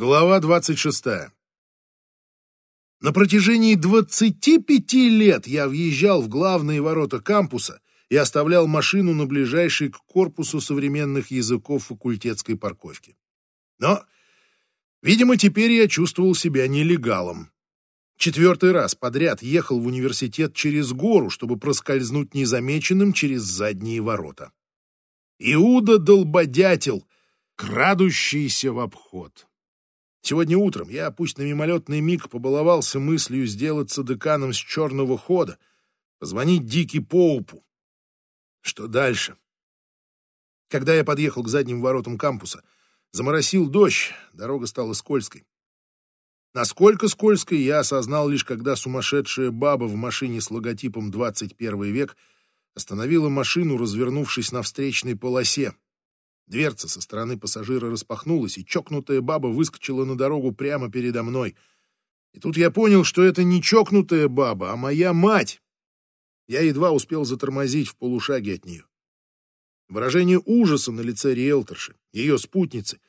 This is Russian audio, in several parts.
Глава 26. На протяжении 25 лет я въезжал в главные ворота кампуса и оставлял машину на ближайшей к корпусу современных языков факультетской парковки. Но, видимо, теперь я чувствовал себя нелегалом. Четвертый раз подряд ехал в университет через гору, чтобы проскользнуть незамеченным через задние ворота. Иуда-долбодятел, крадущийся в обход. Сегодня утром я, пусть на мимолетный миг, побаловался мыслью сделаться деканом с черного хода, позвонить Дики Поупу. Что дальше? Когда я подъехал к задним воротам кампуса, заморосил дождь, дорога стала скользкой. Насколько скользкой, я осознал лишь, когда сумасшедшая баба в машине с логотипом «21 век» остановила машину, развернувшись на встречной полосе. Дверца со стороны пассажира распахнулась, и чокнутая баба выскочила на дорогу прямо передо мной. И тут я понял, что это не чокнутая баба, а моя мать. Я едва успел затормозить в полушаге от нее. Выражение ужаса на лице риэлторши, ее спутницы,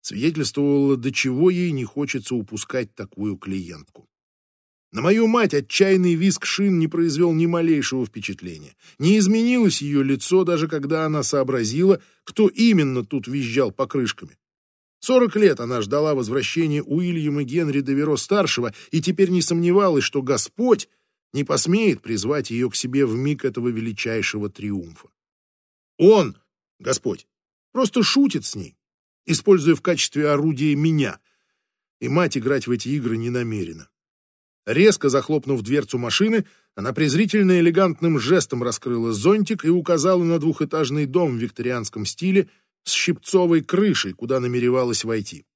свидетельствовало, до чего ей не хочется упускать такую клиентку. На мою мать отчаянный виск шин не произвел ни малейшего впечатления. Не изменилось ее лицо, даже когда она сообразила, кто именно тут визжал покрышками. Сорок лет она ждала возвращения Уильяма Генри Деверо-старшего и теперь не сомневалась, что Господь не посмеет призвать ее к себе в миг этого величайшего триумфа. Он, Господь, просто шутит с ней, используя в качестве орудия меня, и мать играть в эти игры не намерена. Резко захлопнув дверцу машины, она презрительно элегантным жестом раскрыла зонтик и указала на двухэтажный дом в викторианском стиле с щипцовой крышей, куда намеревалась войти.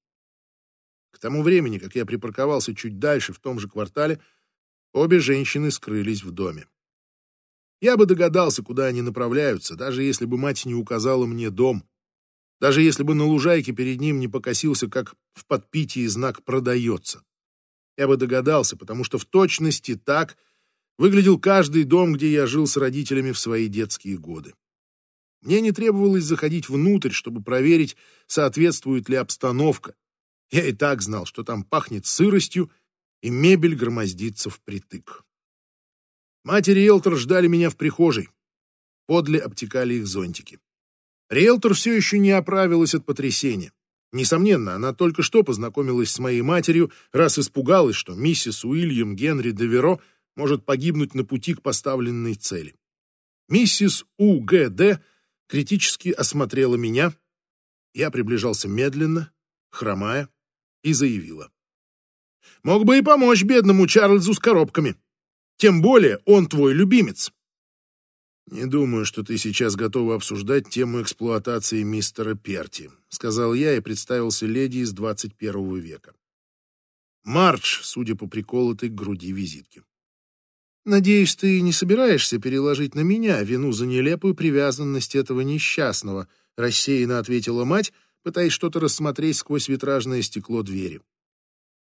К тому времени, как я припарковался чуть дальше в том же квартале, обе женщины скрылись в доме. Я бы догадался, куда они направляются, даже если бы мать не указала мне дом, даже если бы на лужайке перед ним не покосился, как в подпитии знак «продается». Я бы догадался, потому что в точности так выглядел каждый дом, где я жил с родителями в свои детские годы. Мне не требовалось заходить внутрь, чтобы проверить, соответствует ли обстановка. Я и так знал, что там пахнет сыростью, и мебель громоздится впритык. Мать и риэлтор ждали меня в прихожей. Подле обтекали их зонтики. Риэлтор все еще не оправилась от потрясения. Несомненно, она только что познакомилась с моей матерью, раз испугалась, что миссис Уильям Генри Деверо может погибнуть на пути к поставленной цели. Миссис У.Г.Д. критически осмотрела меня. Я приближался медленно, хромая, и заявила. «Мог бы и помочь бедному Чарльзу с коробками. Тем более он твой любимец». «Не думаю, что ты сейчас готова обсуждать тему эксплуатации мистера Перти», сказал я и представился леди из 21 века. Марч, судя по приколотой груди визитки. «Надеюсь, ты не собираешься переложить на меня вину за нелепую привязанность этого несчастного», рассеянно ответила мать, пытаясь что-то рассмотреть сквозь витражное стекло двери.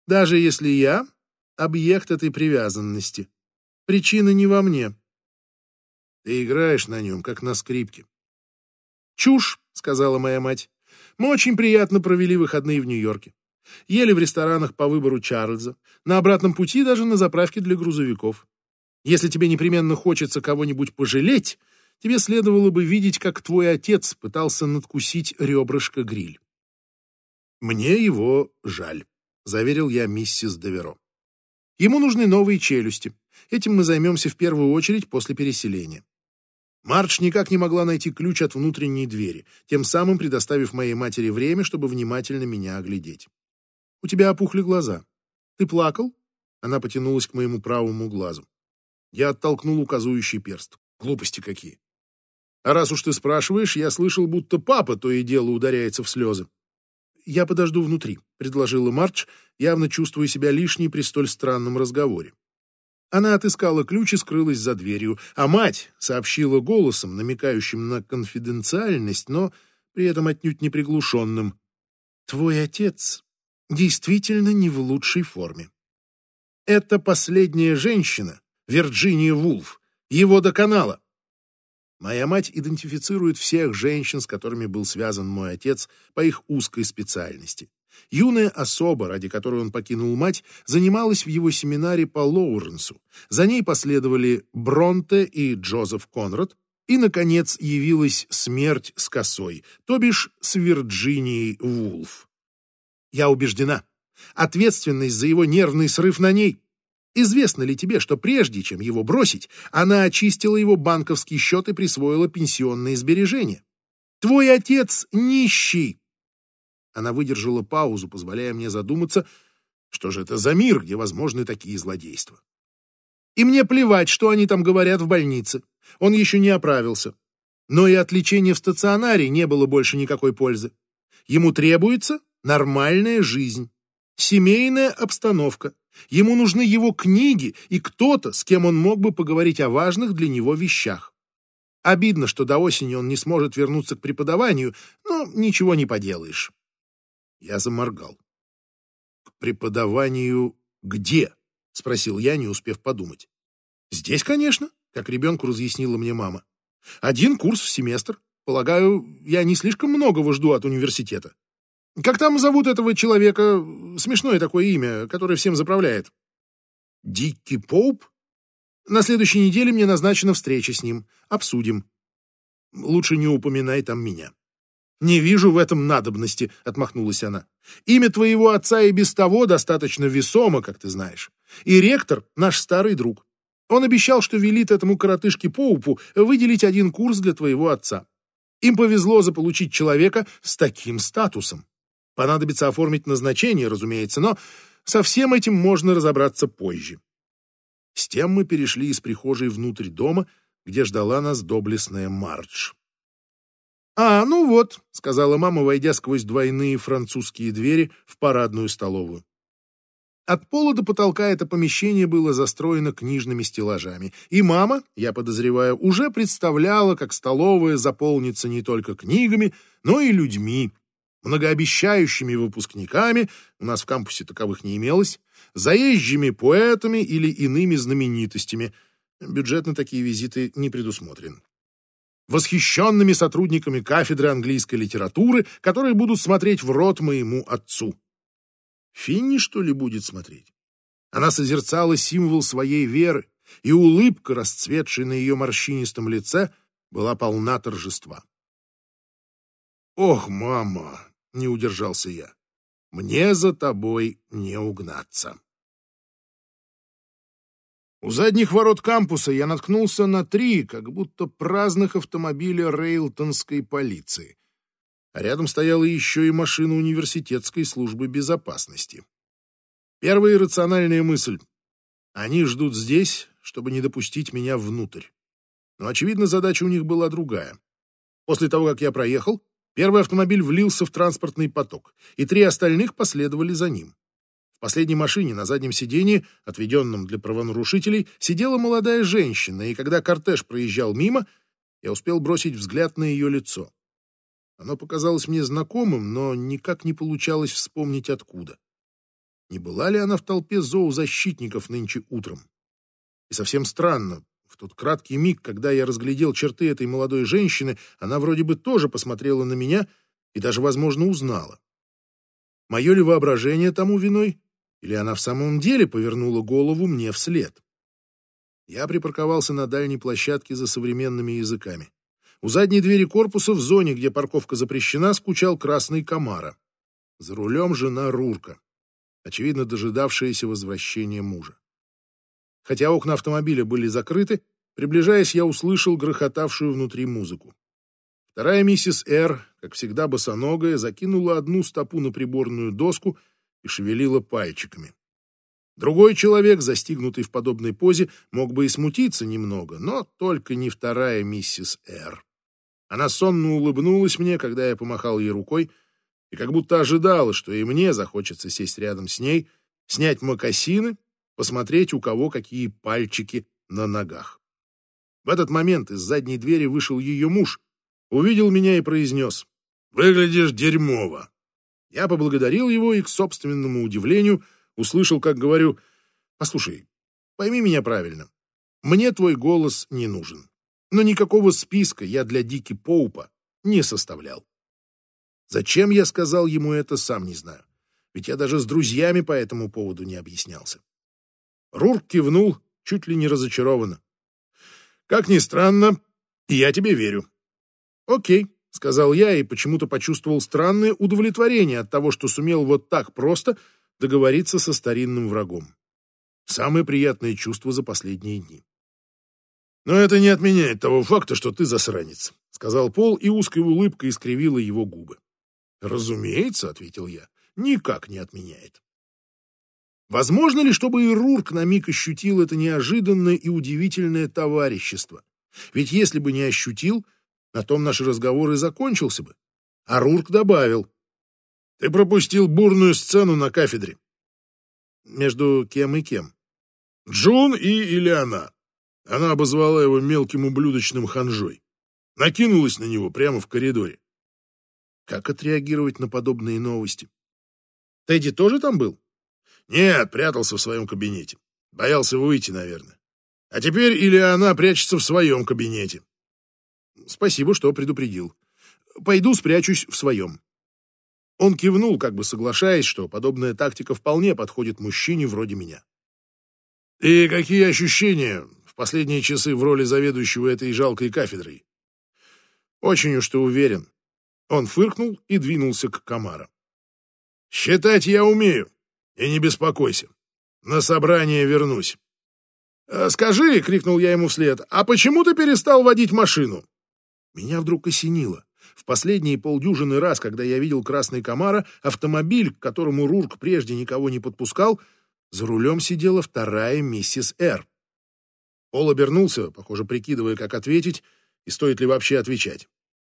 «Даже если я — объект этой привязанности. Причина не во мне. Ты играешь на нем, как на скрипке. «Чушь», — сказала моя мать. «Мы очень приятно провели выходные в Нью-Йорке. Ели в ресторанах по выбору Чарльза, на обратном пути даже на заправке для грузовиков. Если тебе непременно хочется кого-нибудь пожалеть, тебе следовало бы видеть, как твой отец пытался надкусить ребрышко гриль». «Мне его жаль», — заверил я миссис Деверо. «Ему нужны новые челюсти. Этим мы займемся в первую очередь после переселения. Марч никак не могла найти ключ от внутренней двери, тем самым предоставив моей матери время, чтобы внимательно меня оглядеть. «У тебя опухли глаза. Ты плакал?» Она потянулась к моему правому глазу. Я оттолкнул указующий перст. Глупости какие. А раз уж ты спрашиваешь, я слышал, будто папа то и дело ударяется в слезы. «Я подожду внутри», — предложила Мардж, явно чувствуя себя лишней при столь странном разговоре. Она отыскала ключ и скрылась за дверью, а мать сообщила голосом, намекающим на конфиденциальность, но при этом отнюдь не приглушенным. «Твой отец действительно не в лучшей форме. Это последняя женщина, Вирджиния Вулф, его доконала. Моя мать идентифицирует всех женщин, с которыми был связан мой отец, по их узкой специальности. Юная особа, ради которой он покинул мать, занималась в его семинаре по Лоуренсу. За ней последовали Бронте и Джозеф Конрад, и, наконец, явилась смерть с косой, то бишь с Вирджинией Вулф. Я убеждена, ответственность за его нервный срыв на ней. Известно ли тебе, что прежде чем его бросить, она очистила его банковский счет и присвоила пенсионные сбережения? Твой отец нищий, она выдержала паузу, позволяя мне задуматься, что же это за мир, где возможны такие злодейства. И мне плевать, что они там говорят в больнице. Он еще не оправился. Но и от лечения в стационаре не было больше никакой пользы. Ему требуется нормальная жизнь, семейная обстановка. Ему нужны его книги и кто-то, с кем он мог бы поговорить о важных для него вещах. Обидно, что до осени он не сможет вернуться к преподаванию, но ничего не поделаешь. Я заморгал. «К преподаванию где?» — спросил я, не успев подумать. «Здесь, конечно», — как ребенку разъяснила мне мама. «Один курс в семестр. Полагаю, я не слишком многого жду от университета. Как там зовут этого человека? Смешное такое имя, которое всем заправляет». «Дикки Поуп?» «На следующей неделе мне назначена встреча с ним. Обсудим. Лучше не упоминай там меня». «Не вижу в этом надобности», — отмахнулась она. «Имя твоего отца и без того достаточно весомо, как ты знаешь. И ректор — наш старый друг. Он обещал, что велит этому коротышке Поупу выделить один курс для твоего отца. Им повезло заполучить человека с таким статусом. Понадобится оформить назначение, разумеется, но со всем этим можно разобраться позже». С тем мы перешли из прихожей внутрь дома, где ждала нас доблестная Мардж. «А, ну вот», — сказала мама, войдя сквозь двойные французские двери в парадную столовую. От пола до потолка это помещение было застроено книжными стеллажами, и мама, я подозреваю, уже представляла, как столовая заполнится не только книгами, но и людьми, многообещающими выпускниками, у нас в кампусе таковых не имелось, заезжими поэтами или иными знаменитостями. Бюджет на такие визиты не предусмотрен восхищенными сотрудниками кафедры английской литературы, которые будут смотреть в рот моему отцу. Финни, что ли, будет смотреть? Она созерцала символ своей веры, и улыбка, расцветшая на ее морщинистом лице, была полна торжества. «Ох, мама!» — не удержался я. «Мне за тобой не угнаться». У задних ворот кампуса я наткнулся на три, как будто праздных автомобиля рейлтонской полиции. А рядом стояла еще и машина университетской службы безопасности. Первая иррациональная мысль. Они ждут здесь, чтобы не допустить меня внутрь. Но, очевидно, задача у них была другая. После того, как я проехал, первый автомобиль влился в транспортный поток, и три остальных последовали за ним. В последней машине на заднем сиденье, отведенном для правонарушителей, сидела молодая женщина, и когда кортеж проезжал мимо, я успел бросить взгляд на ее лицо. Оно показалось мне знакомым, но никак не получалось вспомнить откуда. Не была ли она в толпе зоозащитников нынче утром? И совсем странно, в тот краткий миг, когда я разглядел черты этой молодой женщины, она вроде бы тоже посмотрела на меня и даже, возможно, узнала. Мое ли воображение тому виной? Или она в самом деле повернула голову мне вслед? Я припарковался на дальней площадке за современными языками. У задней двери корпуса, в зоне, где парковка запрещена, скучал красный комара. За рулем жена Рурка, очевидно, дожидавшаяся возвращения мужа. Хотя окна автомобиля были закрыты, приближаясь, я услышал грохотавшую внутри музыку. Вторая миссис Р, как всегда босоногая, закинула одну стопу на приборную доску — и шевелила пальчиками. Другой человек, застигнутый в подобной позе, мог бы и смутиться немного, но только не вторая миссис Р. Она сонно улыбнулась мне, когда я помахал ей рукой, и как будто ожидала, что и мне захочется сесть рядом с ней, снять мокасины, посмотреть, у кого какие пальчики на ногах. В этот момент из задней двери вышел ее муж, увидел меня и произнес «Выглядишь дерьмово». Я поблагодарил его и, к собственному удивлению, услышал, как говорю, «Послушай, пойми меня правильно. Мне твой голос не нужен. Но никакого списка я для Дики Поупа не составлял». Зачем я сказал ему это, сам не знаю. ведь я даже с друзьями по этому поводу не объяснялся. Рурк кивнул, чуть ли не разочарованно. «Как ни странно, я тебе верю». «Окей», — сказал я и почему-то почувствовал странное удовлетворение от того, что сумел вот так просто договориться со старинным врагом. Самое приятное чувство за последние дни. «Но это не отменяет того факта, что ты засранец», — сказал Пол, и узкая улыбка искривила его губы. «Разумеется», — ответил я, — «никак не отменяет». Возможно ли, чтобы и Рурк на миг ощутил это неожиданное и удивительное товарищество? Ведь если бы не ощутил, на том наш разговор и закончился бы. А Рурк добавил. «Ты пропустил бурную сцену на кафедре». «Между кем и кем?» «Джун и Ильяна». Она обозвала его мелким ублюдочным ханжой. Накинулась на него прямо в коридоре. Как отреагировать на подобные новости? Тедди тоже там был? Нет, прятался в своем кабинете. Боялся выйти, наверное. А теперь или прячется в своем кабинете. Спасибо, что предупредил. Пойду спрячусь в своем. Он кивнул, как бы соглашаясь, что подобная тактика вполне подходит мужчине вроде меня. «И какие ощущения в последние часы в роли заведующего этой жалкой кафедрой?» «Очень уж ты уверен». Он фыркнул и двинулся к комара. «Считать я умею, и не беспокойся. На собрание вернусь». «Э, «Скажи», — крикнул я ему вслед, — «а почему ты перестал водить машину?» Меня вдруг осенило. В последние полдюжины раз, когда я видел красный комара, автомобиль, к которому Рурк прежде никого не подпускал, за рулем сидела вторая миссис Р. Пол обернулся, похоже, прикидывая, как ответить и стоит ли вообще отвечать.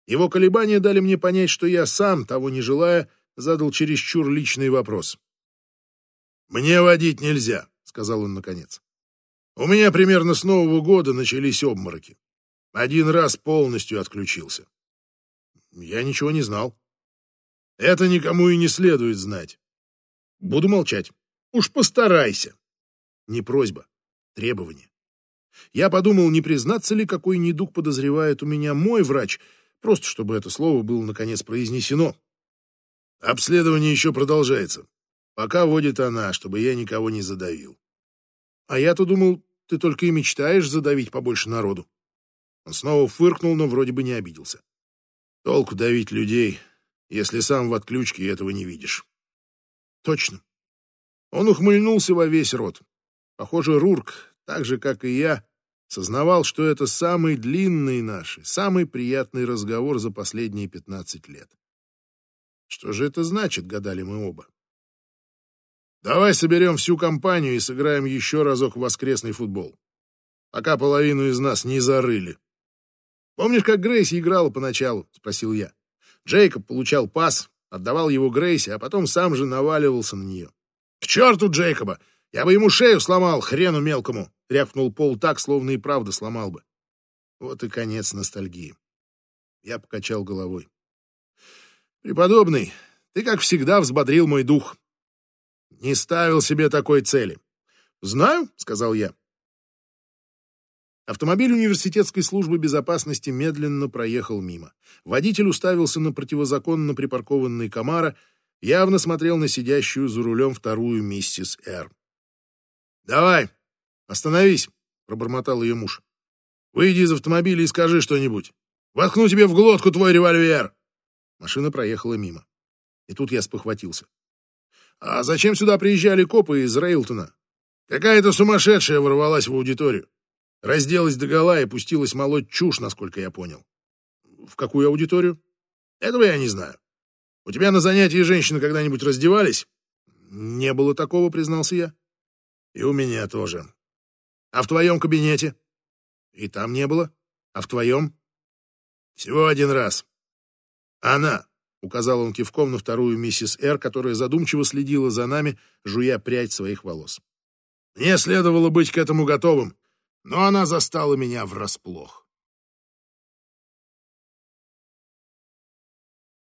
Его колебания дали мне понять, что я сам, того не желая, задал чересчур личный вопрос. «Мне водить нельзя», — сказал он наконец. «У меня примерно с Нового года начались обмороки. Один раз полностью отключился. Я ничего не знал. Это никому и не следует знать. Буду молчать. Уж постарайся. Не просьба, требование. Я подумал, не признаться ли, какой недуг подозревает у меня мой врач, просто чтобы это слово было наконец произнесено. Обследование еще продолжается. Пока водит она, чтобы я никого не задавил. А я-то думал, ты только и мечтаешь задавить побольше народу. Он снова фыркнул, но вроде бы не обиделся. Толку давить людей, если сам в отключке этого не видишь. Точно. Он ухмыльнулся во весь рот. Похоже, Рурк, так же, как и я, сознавал, что это самый длинный наш, самый приятный разговор за последние пятнадцать лет. Что же это значит, гадали мы оба. Давай соберем всю компанию и сыграем еще разок в воскресный футбол. Пока половину из нас не зарыли. Помнишь, как Грейси играла поначалу? Спросил я. Джейкоб получал пас, отдавал его Грейси, а потом сам же наваливался на нее. К черту Джейкоба! Я бы ему шею сломал, хрену мелкому! Рявкнул Пол так, словно и правда сломал бы. Вот и конец ностальгии. Я покачал головой. Преподобный, ты, как всегда, взбодрил мой дух. Не ставил себе такой цели. Знаю, сказал я. Автомобиль университетской службы безопасности медленно проехал мимо. Водитель уставился на противозаконно припаркованный Камара, явно смотрел на сидящую за рулем вторую миссис Р. «Давай, остановись», — пробормотал ее муж. «Выйди из автомобиля и скажи что-нибудь. Воткну тебе в глотку твой револьвер!» Машина проехала мимо. И тут я спохватился. «А зачем сюда приезжали копы из Рейлтона? Какая-то сумасшедшая ворвалась в аудиторию. Разделась догола и пустилась молоть чушь, насколько я понял. В какую аудиторию? Этого я не знаю. У тебя на занятии женщины когда-нибудь раздевались? Не было такого, признался я. И у меня тоже. А в твоем кабинете? И там не было. А в твоем? Всего один раз. Она, указал он кивком на вторую миссис Р, которая задумчиво следила за нами, жуя прядь своих волос. Мне следовало быть к этому готовым но она застала меня врасплох.